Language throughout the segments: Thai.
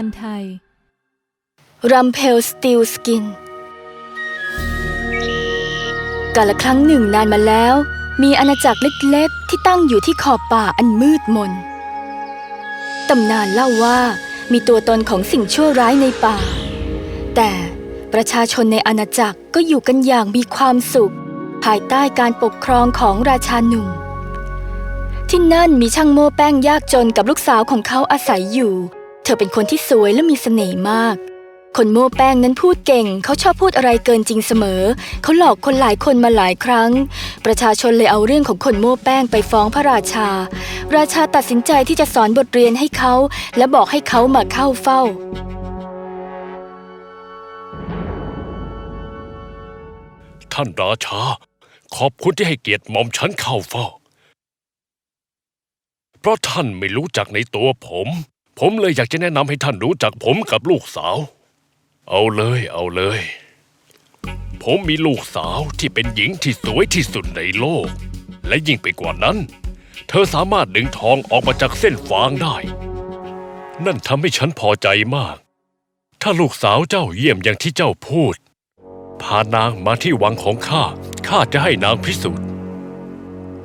านไทยรัมเพลสตีลสกินกาละครั้งหนึ่งนานมาแล้ว มีอาณาจักรเล็กๆ ที่ตั้งอยู่ที่ขอบป่าอันมืดมน ตำนานเล่าว่ามีตัวตนของสิ่งชั่วร้ายในป่า แต่ประชาชนในอาณาจักรก็อยู่กันอย่างมีความสุข ภายใต้การปกครองของราชาหนุ่ม ที่นั่นมีช่างโม่แป้งยากจนกับลูกสาวของเขาอาศัยอยู่ ธอเป็นคนที่สวยและมีเสน่ห์มาก คนโม่แป้งนั้นพูดเก่ง เขาชอบพูดอะไรเกินจริงเสมอ เขาหลอกคนหลายคนมาหลายครั้ง ประชาชนเลยเอาเรื่องของคนโม่แป้งไปฟ้องพระราชา ราชาตัดสินใจที่จะสอนบทเรียนให้เขา และบอกให้เขามาเข้าเฝ้าท่านราชา ขอบคุณที่ให้เกียรติหม่อมฉันเข้าเฝ้า เพราะท่านไม่รู้จักในตัวผม ผมเลยอยากจะแนะนำให้ท่านรู้จักผมกับลูกสาว เอาเลยเอาเลย ผมมีลูกสาวที่เป็นหญิงที่สวยที่สุดในโลก และยิ่งไปกว่านั้น เธอสามารถดึงทองออกมาจากเส้นฟางได้ นั่นทำให้ฉันพอใจมาก ถ้าลูกสาวเจ้าเยี่ยมอย่างที่เจ้าพูด พานางมาที่วังของข้าข้าจะให้นางพิสูจน์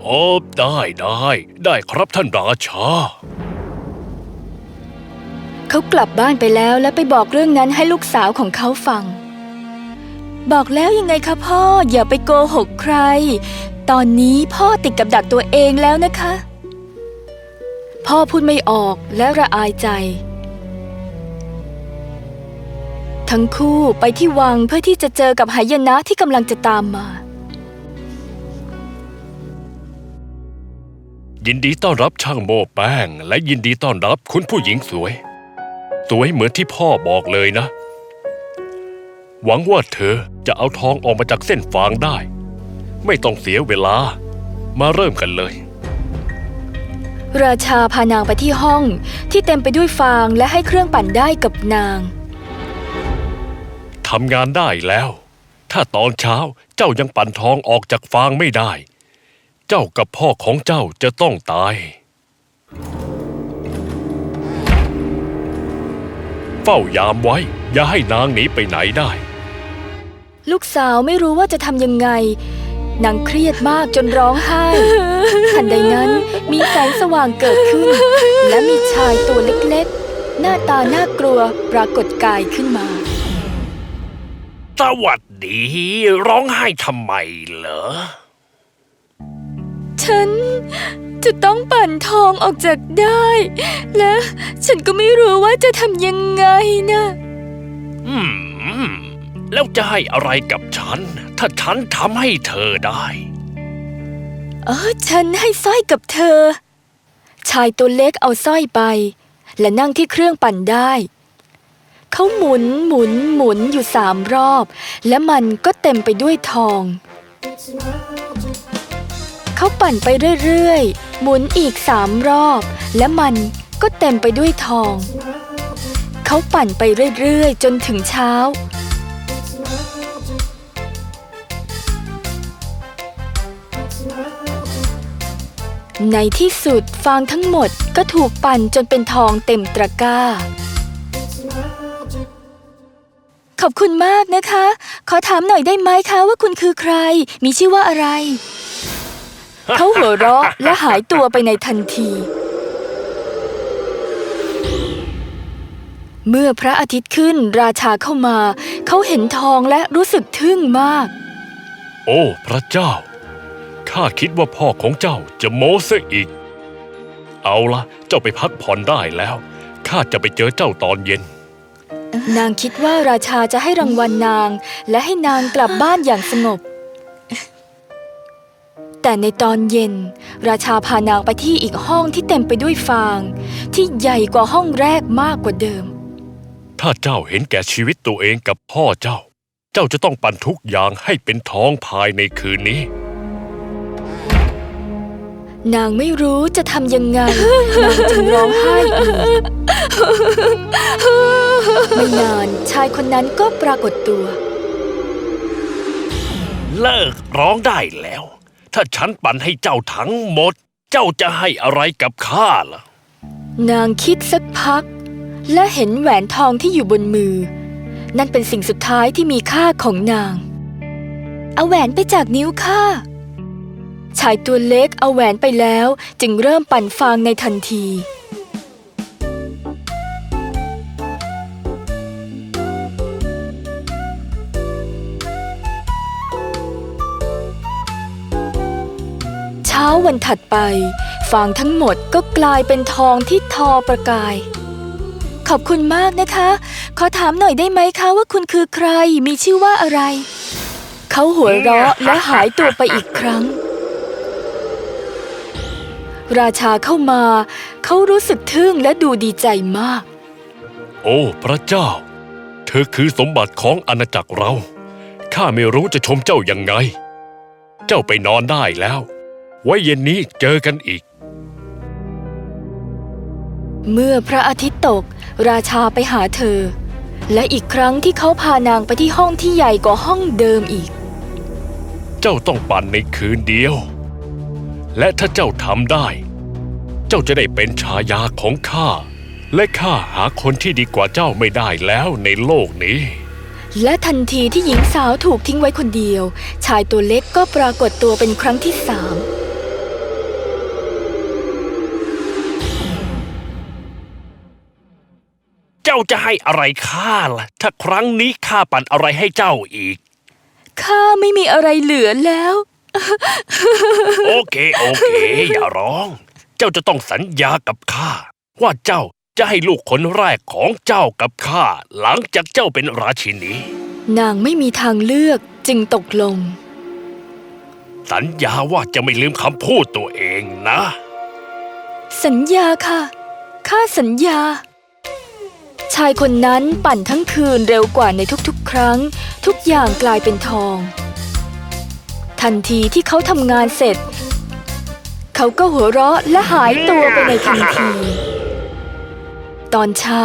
โอ้ได้ได้ ได้ครับท่านราชา เขากลับบ้านไปแล้วและไปบอกเรื่องนั้นให้ลูกสาวของเขาฟัง บอกแล้วยังไงคะพ่ออย่าไปโกหกใคร ตอนนี้พ่อติดกับดักตัวเองแล้วนะคะ พ่อพูดไม่ออกและระอายใจ ทั้งคู่ไปที่วังเพื่อที่จะเจอกับหายนะที่กำลังจะตามมา ยินดีต้อนรับช่างโมแป้ง และยินดีต้อนรับคุณผู้หญิงสวย สวยเหมือนที่พ่อบอกเลยนะ หวังว่าเธอจะเอาทองออกมาจากเส้นฟางได้ ไม่ต้องเสียเวลา มาเริ่มกันเลย ราชาพานางไปที่ห้องที่เต็มไปด้วยฟางและให้เครื่องปั่นได้กับนางทำงานได้แล้ว ถ้าตอนเช้าเจ้ายังปั่นทองออกจากฟางไม่ได้ เจ้ากับพ่อของเจ้าจะต้องตาย เฝ้ายามไว้ อย่าให้นางหนีไปไหนได้ ลูกสาวไม่รู้ว่าจะทำยังไง นางเครียดมากจนร้องไห้ ทันใดนั้นมีแสงสว่างเกิดขึ้น และมีชายตัวเล็กๆ หน้าตาน่ากลัวปรากฏกายขึ้นมา สวัสดี ร้องไห้ทำไมเหรอ ฉัน จะต้องปั่นทองออกจากได้ และฉันก็ไม่รู้ว่าจะทำยังไงนะอืม แล้วจะให้อะไรกับฉัน ถ้าฉันทำให้เธอได้ เออฉันให้สร้อยกับเธอ ชายตัวเล็กเอาสร้อยไป และนั่งที่เครื่องปั่นได้ เขาหมุนหมุนหมุนอยู่สามรอบ และมันก็เต็มไปด้วยทอง เขาปั่นไปเรื่อยๆ หมุนอีกสามรอบ และมันก็เต็มไปด้วยทอง เขาปั่นไปเรื่อยๆ จนถึงเช้า ในที่สุดฟางทั้งหมดก็ถูกปั่นจนเป็นทองเต็มตะกร้า ขอบคุณมากนะคะ ขอถามหน่อยได้ไหมคะว่าคุณคือใคร มีชื่อว่าอะไร เขาหัวเราะและหายตัวไปในทันที เมื่อพระอาทิตย์ขึ้นราชาเข้ามา เขาเห็นทองและรู้สึกทึ่งมาก โอ้ พระเจ้า ข้าคิดว่าพ่อของเจ้าจะโม้ซะอีก เอาละเจ้าไปพักผ่อนได้แล้ว ข้าจะไปเจอเจ้าตอนเย็น นางคิดว่าราชาจะให้รางวัลนาง และให้นางกลับบ้านอย่างสงบ แต่ในตอนเย็น ราชาพานางไปที่อีกห้องที่เต็มไปด้วยฟาง ที่ใหญ่กว่าห้องแรกมากกว่าเดิม ถ้าเจ้าเห็นแก่ชีวิตตัวเองกับพ่อเจ้า เจ้าจะต้องปั่นทุกอย่างให้เป็นทองภายในคืนนี้ นางไม่รู้จะทำยังไง นางจึงร้องไห้อีกไม่นานชายคนนั้นก็ปรากฏตัว เลิกร้องได้แล้ว ถ้าฉันปั่นให้เจ้าทั้งหมด เจ้าจะให้อะไรกับข้าล่ะ นางคิดสักพัก และเห็นแหวนทองที่อยู่บนมือ นั่นเป็นสิ่งสุดท้ายที่มีค่าของนาง เอาแหวนไปจากนิ้วข้าชายตัวเล็กเอาแหวนไปแล้วจึงเริ่มปั่นฟางในทันที วันถัดไป ฟางทั้งหมดก็กลายเป็นทองที่ทอประกาย ขอบคุณมากนะคะ ขอถามหน่อยได้ไหมคะว่าคุณคือใคร มีชื่อว่าอะไร เขาหัวเราะและหายตัวไปอีกครั้ง ราชาเข้ามา เขารู้สึกทึ่งและดูดีใจมาก โอ้ พระเจ้า เธอคือสมบัติของอาณาจักรเรา ข้าไม่รู้จะชมเจ้ายังไง เจ้าไปนอนได้แล้ว ไว้เย็นนี้เจอกันอีก เมื่อพระอาทิตย์ตก ราชาไปหาเธอ และอีกครั้งที่เขาพานางไปที่ห้องที่ใหญ่กว่าห้องเดิมอีก เจ้าต้องปั่นในคืนเดียว และถ้าเจ้าทำได้ เจ้าจะได้เป็นชายาของข้า และข้าหาคนที่ดีกว่าเจ้าไม่ได้แล้วในโลกนี้และทันทีที่หญิงสาวถูกทิ้งไว้คนเดียว ชายตัวเล็กก็ปรากฏตัวเป็นครั้งที่สาม เจ้าจะให้อะไรข้าล่ะ ถ้าครั้งนี้ข้าปั่นอะไรให้เจ้าอีก ข้าไม่มีอะไรเหลือแล้ว โอเคโอเค อย่าร้อง เจ้าจะต้องสัญญากับข้าว่าเจ้าจะให้ลูกคนแรกของเจ้ากับข้าหลังจากเจ้าเป็นราชินี นางไม่มีทางเลือกจึงตกลง สัญญาว่าจะไม่ลืมคำพูดตัวเองนะ สัญญาค่ะ ข้าสัญญา ชายคนนั้นปั่นทั้งคืนเร็วกว่าในทุกๆ ครั้ง ทุกอย่างกลายเป็นทอง ทันทีที่เขาทำงานเสร็จ เขาก็หัวเราะและหายตัวไปในทันที ตอนเช้า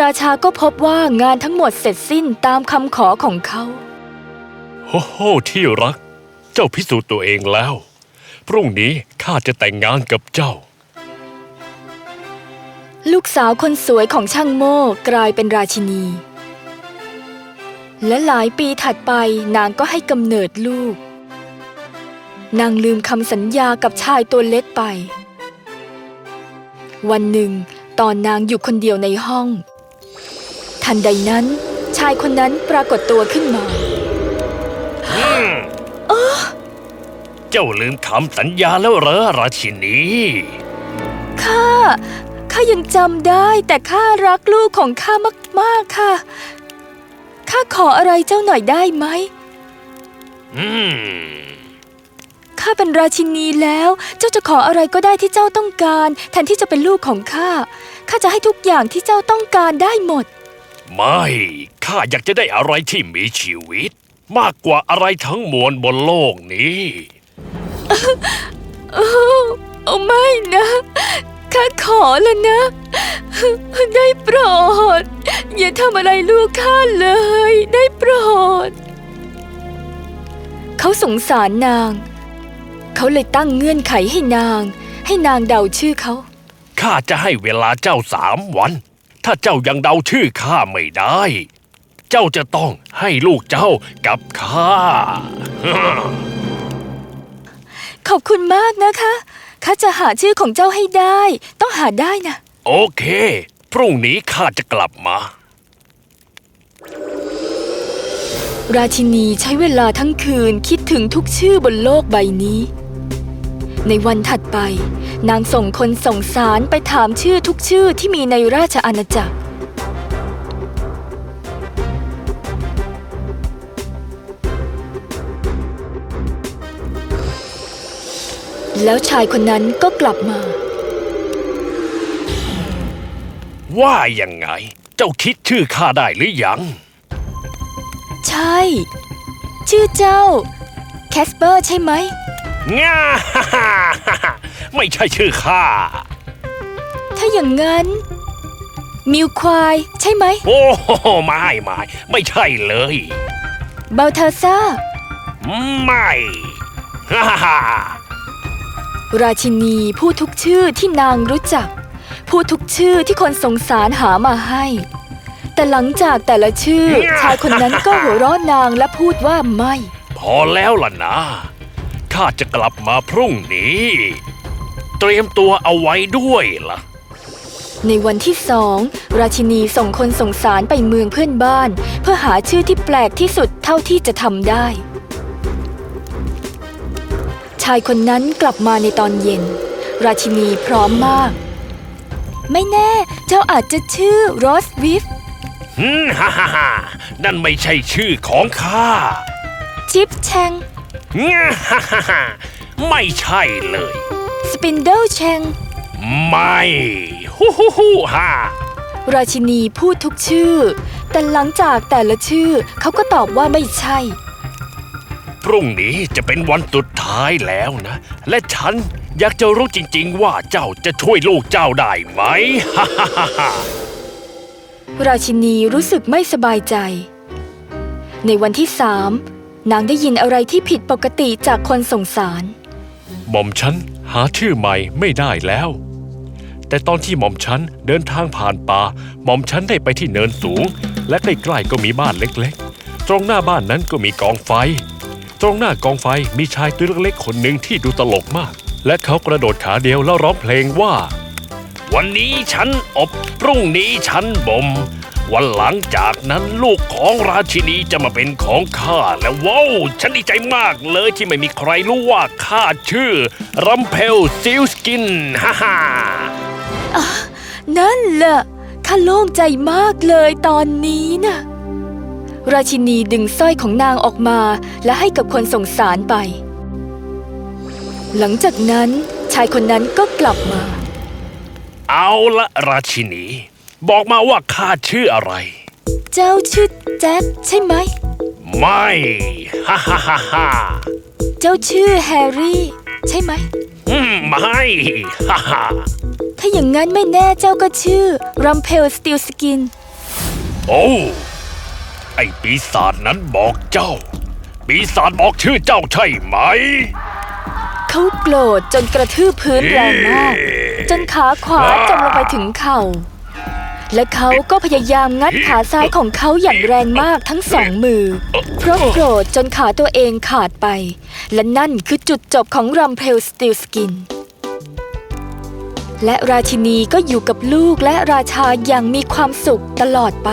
ราชาก็พบว่างานทั้งหมดเสร็จสิ้นตามคำขอของเขาโอ้โหที่รัก เจ้าพิสูจน์ตัวเองแล้ว พรุ่งนี้ข้าจะแต่งงานกับเจ้า ลูกสาวคนสวยของช่างโม่กลายเป็นราชินี และหลายปีถัดไปนางก็ให้กำเนิดลูก นางลืมคำสัญญากับชายตัวเล็กไป วันหนึ่ง ตอนนางอยู่คนเดียวในห้อง ทันใดนั้น ชายคนนั้นปรากฏตัวขึ้นมา เจ้าลืมคำสัญญาแล้วเหรอราชินี ข้า ข้ายังจำได้แต่ข้ารักลูกของข้ามาก ๆ ค่ะ ข้าขออะไรเจ้าหน่อยได้ไหมอืมข้าเป็นราชินีแล้ว เจ้าจะขออะไรก็ได้ที่เจ้าต้องการ แทนที่จะเป็นลูกของข้า ข้าจะให้ทุกอย่างที่เจ้าต้องการได้หมด ไม่ ข้าอยากจะได้อะไรที่มีชีวิต มากกว่าอะไรทั้งมวลบนโลกนี้ โอ้โอ้ไม่นะ ข้าขอแล้วนะ ได้โปรด อย่าทำอะไรลูกข้าเลย ได้โปรด เขาสงสารนาง เขาเลยตั้งเงื่อนไขให้นาง ให้นางเดาชื่อเขา ข้าจะให้เวลาเจ้าสามวัน ถ้าเจ้ายังเดาชื่อข้าไม่ได้ เจ้าจะต้องให้ลูกเจ้ากับข้า ขอบคุณมากนะคะ ข้าจะหาชื่อของเจ้าให้ได้ ต้องหาได้นะ โอเค พรุ่งนี้ข้าจะกลับมา ราชินีใช้เวลาทั้งคืนคิดถึงทุกชื่อบนโลกใบนี้ ในวันถัดไป นางส่งคนส่งสารไปถามชื่อทุกชื่อที่มีในราชอาณาจักร แล้วชายคนนั้นก็กลับมา ว่ายังไง เจ้าคิดชื่อข้าได้หรือยัง ใช่ ชื่อเจ้า แคสเปอร์ใช่ไหมง่าไม่ใช่ชื่อข้า ถ้าอย่างนั้น มิวควายใช่ไหม โอ้โหไม่ไม่ไม่ใช่เลย เบลเทอซ่า ไม่ฮ่าฮ่าฮ่า ราชินีพูดทุกชื่อที่นางรู้จักพูดทุกชื่อที่คนสงสารหามาให้ แต่หลังจากแต่ละชื่อ ชายคนนั้นก็หัวเราะนางและพูดว่าไม่ พอแล้วล่ะนะ ข้าจะกลับมาพรุ่งนี้ เตรียมตัวเอาไว้ด้วยล่ะ ในวันที่สอง ราชินีส่งคนส่งสารไปเมืองเพื่อนบ้าน เพื่อหาชื่อที่แปลกที่สุดเท่าที่จะทำได้ชายคนนั้นกลับมาในตอนเย็น ราชินีพร้อมมาก ไม่แน่ เจ้าอาจจะชื่อโรสวิฟฮึมฮ่าฮ่าฮ่านั่นไม่ใช่ชื่อของข้าชิปแชงง่าฮ่าฮ่าฮ่าไม่ใช่เลย สปินเดิลแชงไม่ฮู้ฮู้ฮู้ฮ่าราชินีพูดทุกชื่อ แต่หลังจากแต่ละชื่อเขาก็ตอบว่าไม่ใช่ พรุ่งนี้จะเป็นวันสุดท้ายแล้วนะ และฉันอยากจะรู้จริงๆ ว่าเจ้าจะช่วยลูกเจ้าได้ไหมฮ่าฮ่าฮ่าฮ่าราชินีรู้สึกไม่สบายใจ ในวันที่สามนางได้ยินอะไรที่ผิดปกติจากคนส่งสาร หม่อมฉันหาชื่อใหม่ไม่ได้แล้ว แต่ตอนที่หม่อมฉันเดินทางผ่านป่า หม่อมฉันได้ไปที่เนินสูง และใกล้ๆก็มีบ้านเล็กๆ ตรงหน้าบ้านนั้นก็มีกองไฟ ตรงหน้ากองไฟมีชายตัวเล็กๆคนหนึ่งที่ดูตลกมาก และเขากระโดดขาเดียวแล้วร้องเพลงว่า วันนี้ฉันอบพรุ่งนี้ฉันบ่มวันหลังจากนั้นลูกของราชินีจะมาเป็นของข้าและว้าวฉันดีใจมากเลยที่ไม่มีใครรู้ว่าข้าชื่อรัมเพลสติลสกินฮ่าฮ่านั่นแหละข้าโล่งใจมากเลยตอนนี้นะ ราชินีดึงสร้อยของนางออกมา และให้กับคนส่งสารไป หลังจากนั้นชายคนนั้นก็กลับมา เอาละราชินี บอกมาว่าข้าชื่ออะไร เจ้าชื่อแจ็คใช่ไหม ไม่ฮ่าฮ่าฮ่าฮ่าเจ้าชื่อแฮร์รี่ ใช่ไหม อืมไม่ฮ่าฮ่าถ้าอย่างนั้นไม่แน่เจ้าก็ชื่อรัมเพลสติลสกิน โอ้ ไอปีศาจนั้นบอกเจ้า ปีศาจบอกชื่อเจ้าใช่ไหม เขาโกรธจนกระทืบพื้นแรงมาก จนขาขวาจมลงไปถึงเข่า และเขาก็พยายามงัดขาซ้ายของเขาอย่างแรงมากทั้งสองมือ เพราะโกรธจนขาตัวเองขาดไป และนั่นคือจุดจบของรัมเพลสติลสกินและราชินีก็อยู่กับลูกและราชาอย่างมีความสุขตลอดไป